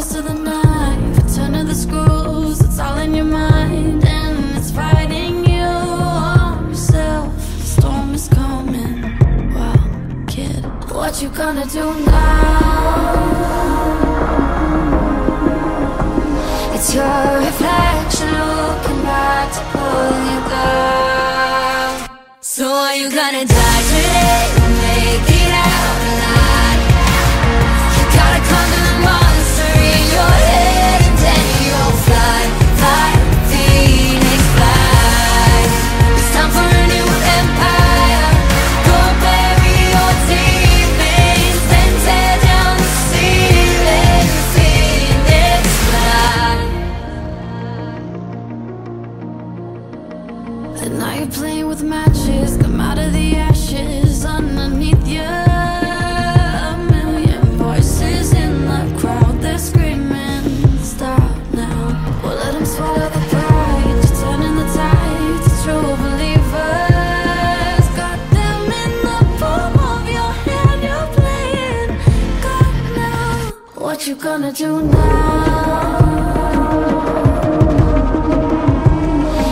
Twist of the knife, a turn of the screws. It's all in your mind, and it's fighting you on yourself. The storm is coming. Well, kid, what you gonna do now? It's your reflection looking back to pull you down. So are you gonna die today or make it out alive? And now you're playing with matches. Come out of the ashes underneath you. A million voices in the crowd. They're screaming, Stop now. Well, let them swallow the pride. You're turning the true believers. Got them in the palm of your hand. You're playing God now. What you gonna do now?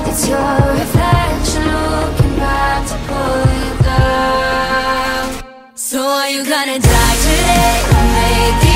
It's your make, it.